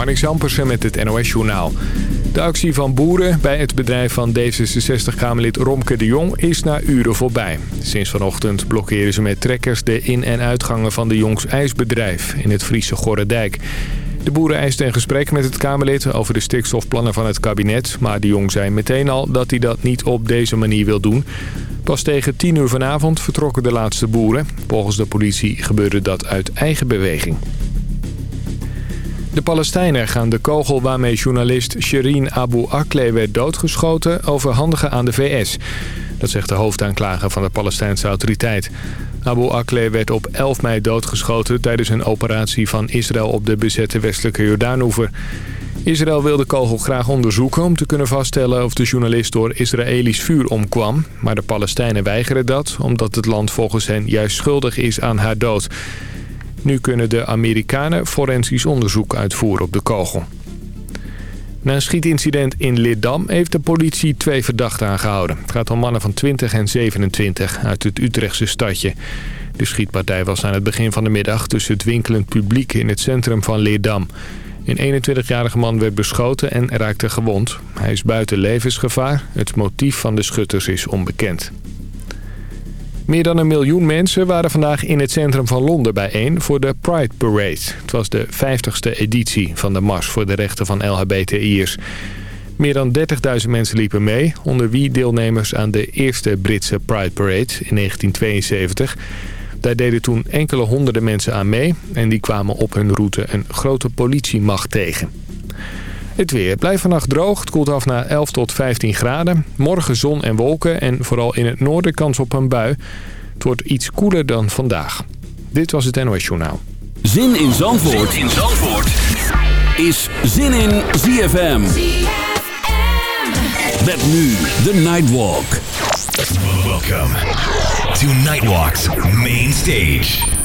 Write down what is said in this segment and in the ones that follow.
Marnik Zampersen met het NOS-journaal. De actie van boeren bij het bedrijf van D66-Kamerlid Romke de Jong is na uren voorbij. Sinds vanochtend blokkeren ze met trekkers de in- en uitgangen van de Jongs IJsbedrijf in het Friese Gorredijk. De boeren eisten een gesprek met het Kamerlid over de stikstofplannen van het kabinet... maar de Jong zei meteen al dat hij dat niet op deze manier wil doen. Pas tegen 10 uur vanavond vertrokken de laatste boeren. Volgens de politie gebeurde dat uit eigen beweging. De Palestijnen gaan de kogel waarmee journalist Shireen Abu Akleh werd doodgeschoten overhandigen aan de VS. Dat zegt de hoofdaanklager van de Palestijnse autoriteit. Abu Akleh werd op 11 mei doodgeschoten tijdens een operatie van Israël op de bezette westelijke Jordaanoever. Israël wil de kogel graag onderzoeken om te kunnen vaststellen of de journalist door Israëlisch vuur omkwam. Maar de Palestijnen weigeren dat omdat het land volgens hen juist schuldig is aan haar dood. Nu kunnen de Amerikanen forensisch onderzoek uitvoeren op de kogel. Na een schietincident in Leerdam heeft de politie twee verdachten aangehouden. Het gaat om mannen van 20 en 27 uit het Utrechtse stadje. De schietpartij was aan het begin van de middag tussen het winkelend publiek in het centrum van Leerdam. Een 21-jarige man werd beschoten en raakte gewond. Hij is buiten levensgevaar. Het motief van de schutters is onbekend. Meer dan een miljoen mensen waren vandaag in het centrum van Londen bijeen voor de Pride Parade. Het was de 50ste editie van de Mars voor de rechten van LHBTI'ers. Meer dan 30.000 mensen liepen mee, onder wie deelnemers aan de eerste Britse Pride Parade in 1972. Daar deden toen enkele honderden mensen aan mee en die kwamen op hun route een grote politiemacht tegen. Het weer blijft vannacht droog. Het koelt af naar 11 tot 15 graden. Morgen zon en wolken en vooral in het noorden kans op een bui. Het wordt iets koeler dan vandaag. Dit was het NOS Journaal. Zin in Zandvoort, zin in Zandvoort. is Zin in ZFM. Met nu de Nightwalk. Welcome to Nightwalk's main stage.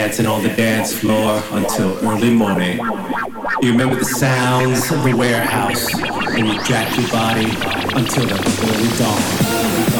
Dancing on the dance floor until early morning. You remember the sounds of the warehouse and you jack your body until the early dawn.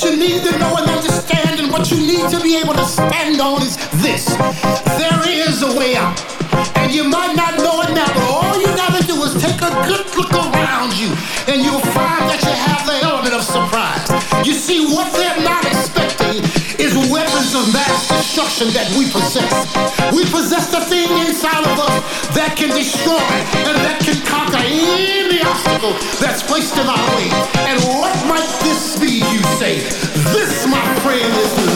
You need to know and understand and what you need to be able to stand on is this. There is a way out. And you might not know it now, but all you gotta do is take a good look around you, and you'll find that you have the element of surprise. You see, what they're not expecting is weapons of mass destruction that we possess. We possess the thing inside of us that can destroy and that can conquer any obstacle that's placed in our way. And what might this you say? This, my friend, is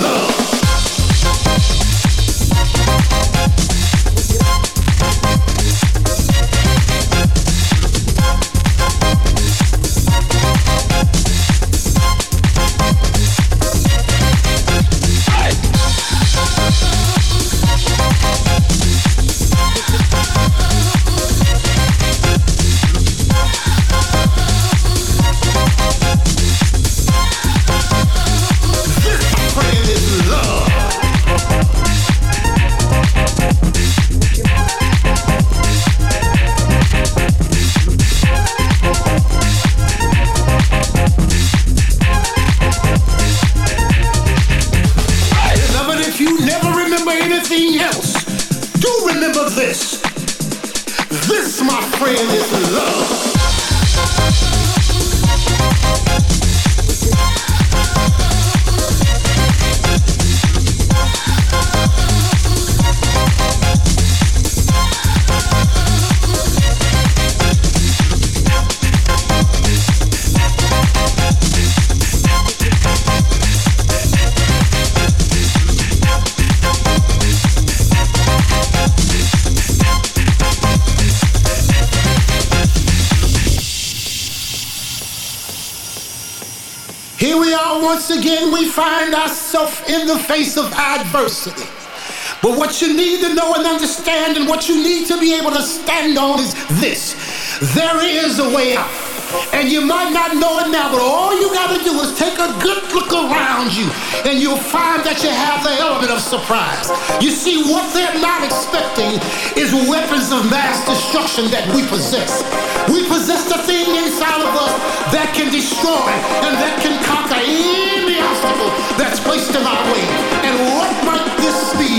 love. again we find ourselves in the face of adversity. But what you need to know and understand, and what you need to be able to stand on is this there is a way out. And you might not know it now, but all you got to do is take a good look around you, and you'll find that you have the element of surprise. You see, what they're not expecting is weapons of mass destruction that we possess. We possess the thing inside of us that can destroy and that can conquer any obstacle that's placed in our way. And what might this be,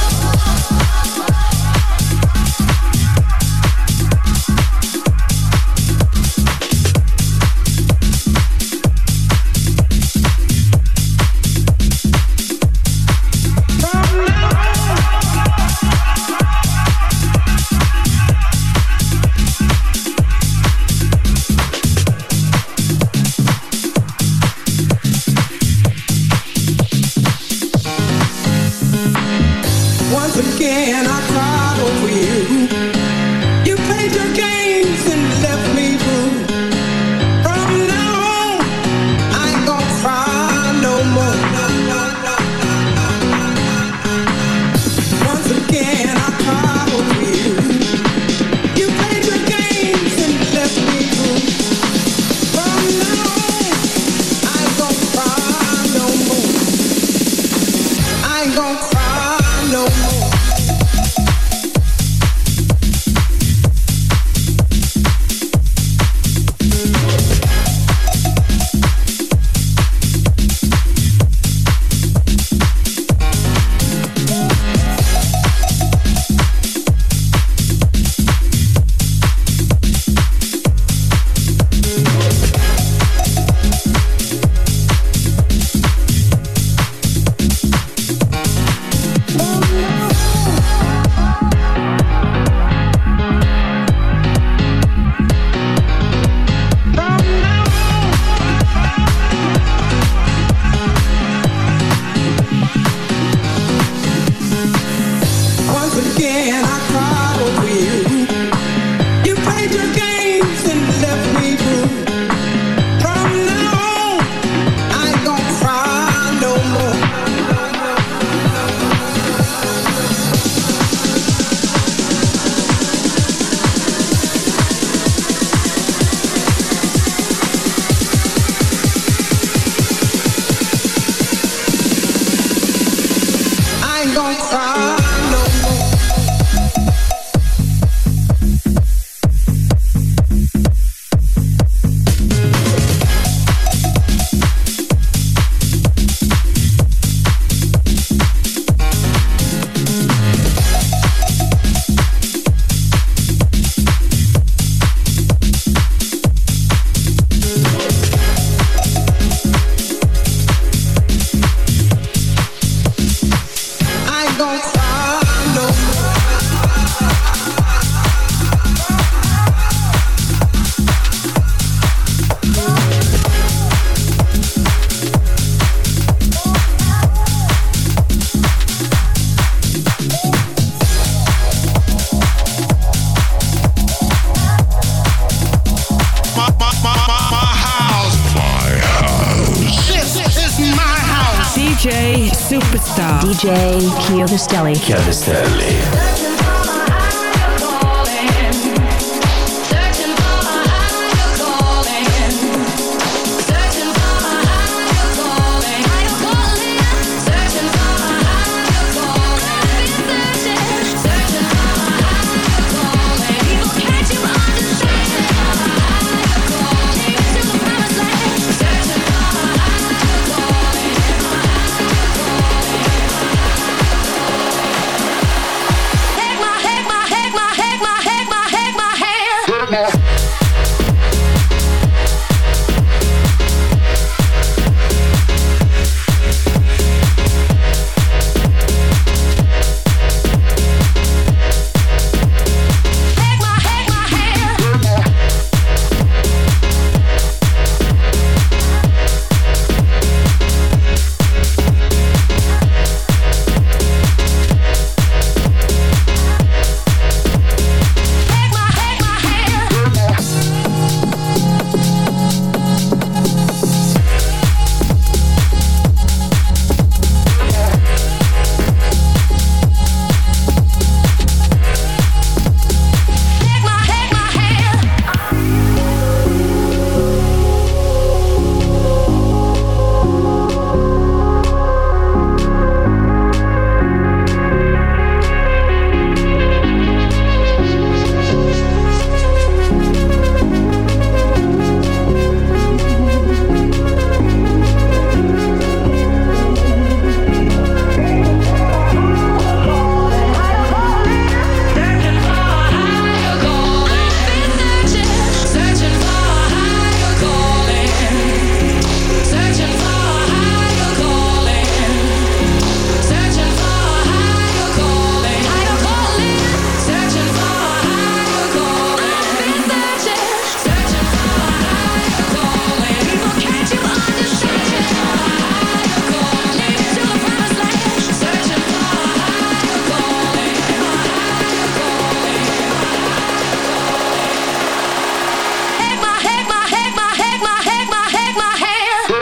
hikayesi.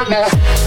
Yeah.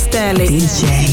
Chiavistelli. DJ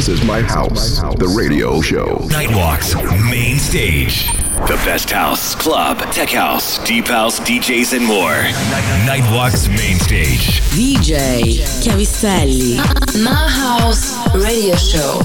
This is my house, the radio show. Nightwalks, main stage. The best house, club, tech house, deep house, DJs, and more. Nightwalks, main stage. DJ Chiavistelli. My house, radio show.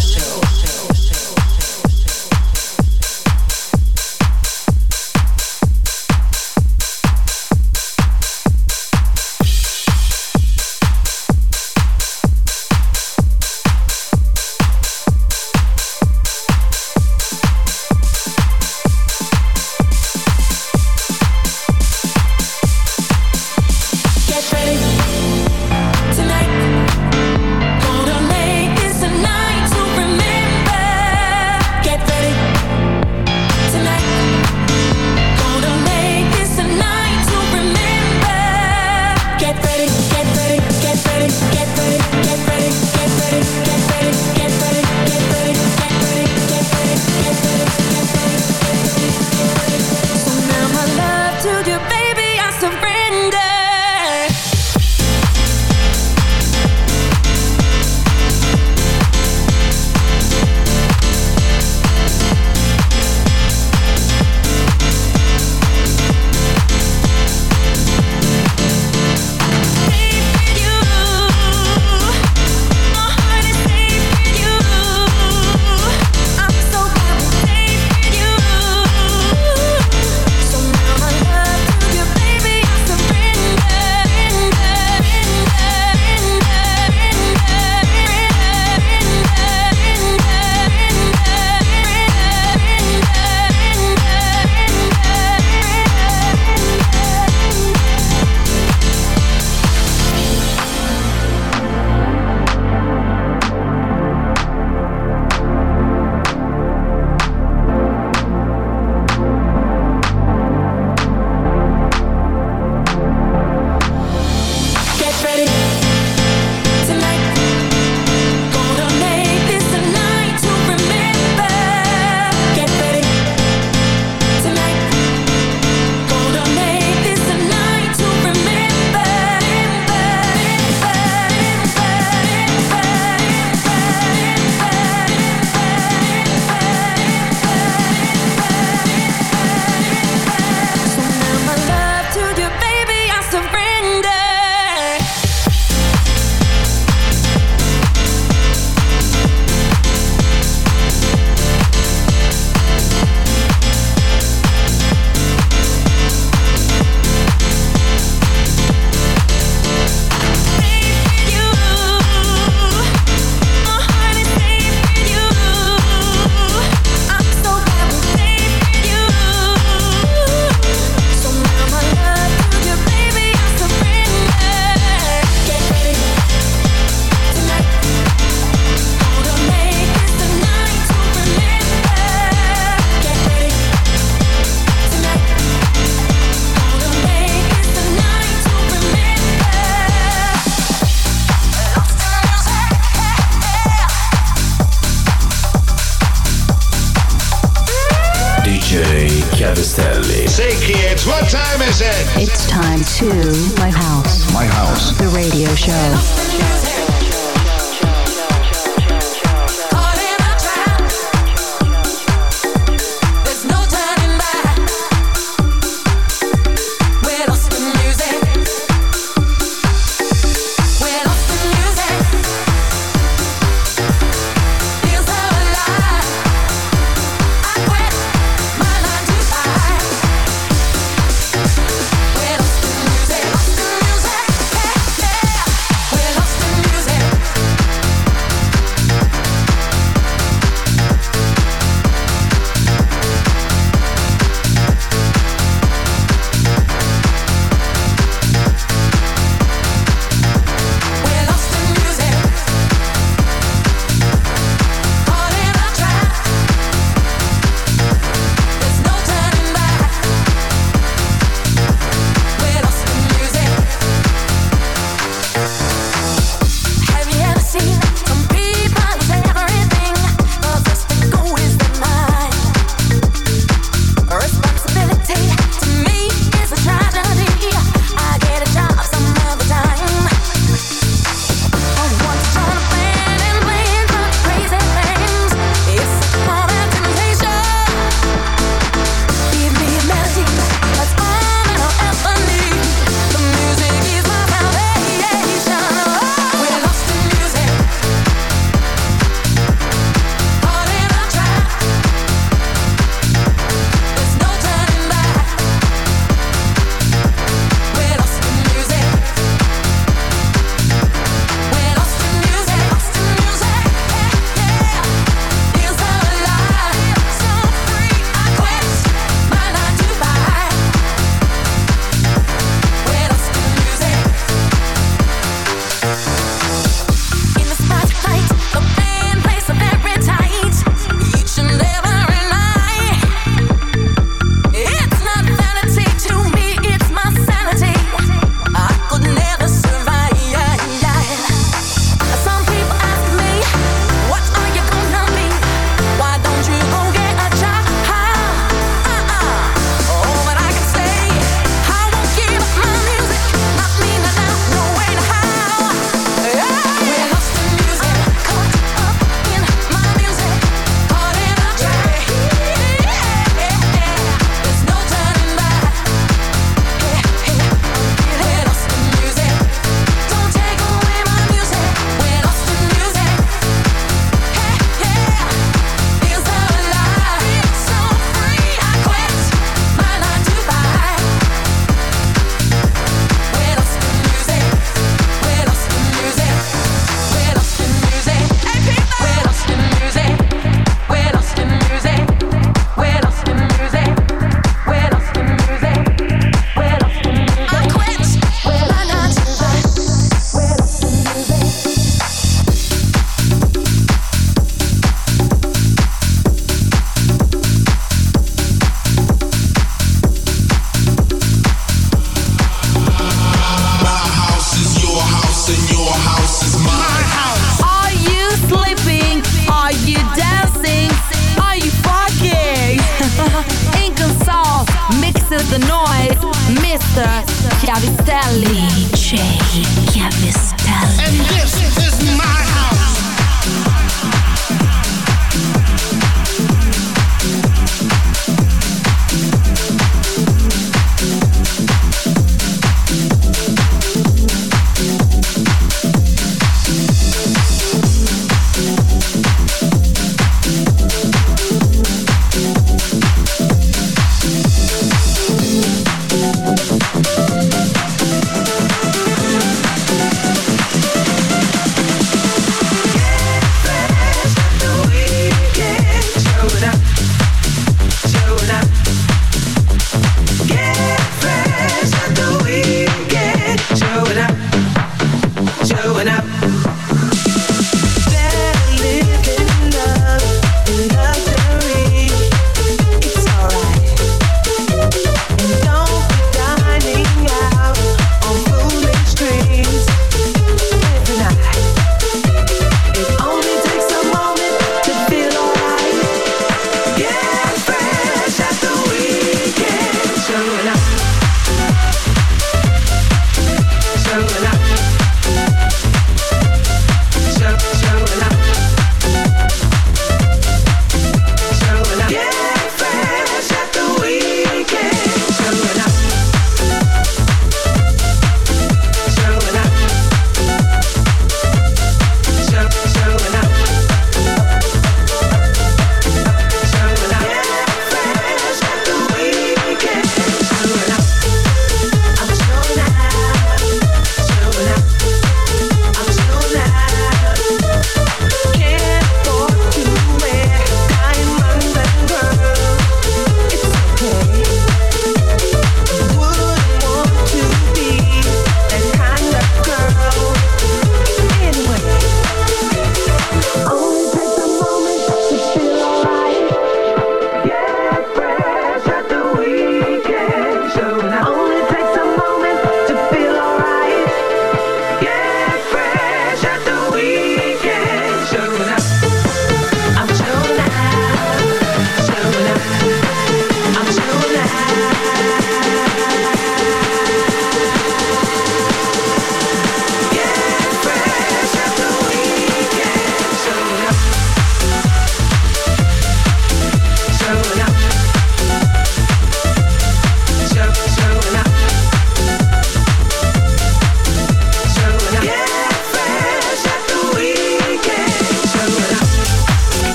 Show.